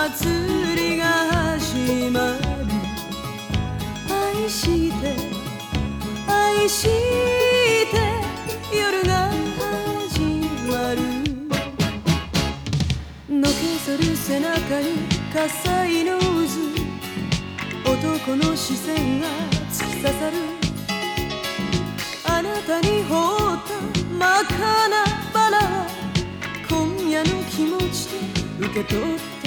祭りが始まる。愛して愛して夜が始まる。のけぞる背中に火災の渦。男の視線が突き刺さる。あなたに放った真っ赤なバラ今夜の気持ちで受け取って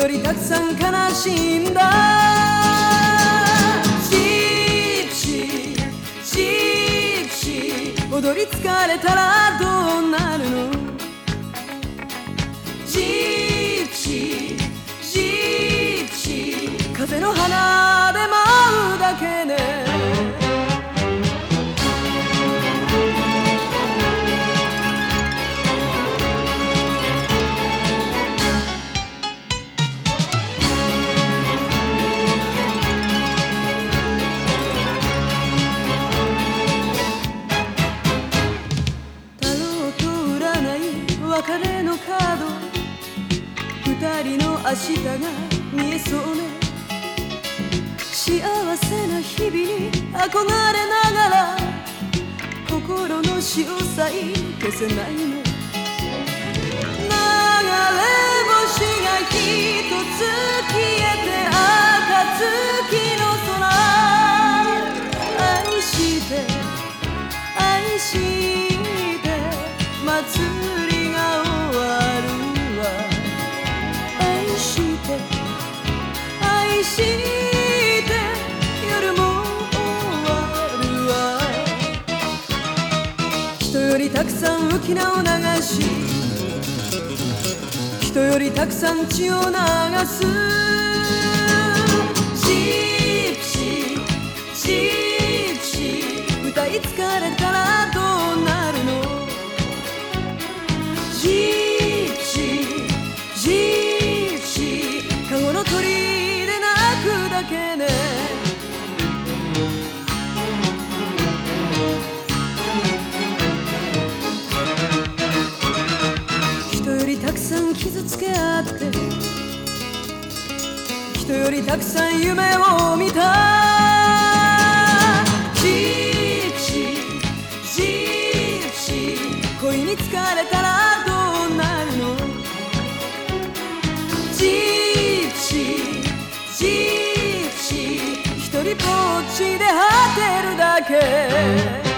よりたくさん悲しいんだ。ジプシージプシー踊り疲れたらどうなるの？ジプシージプシー風の花。りの明日が見えそうね。幸せな日々に憧れながら心の潮さえ消せないね。たくさん浮き名を流し人よりたくさん血を流す。さん傷つけ合って人よりたくさん夢を見た。ジプシージプシー恋に疲れたらどうなるの？ジプシージプシー一人ぼっちで果てるだけ。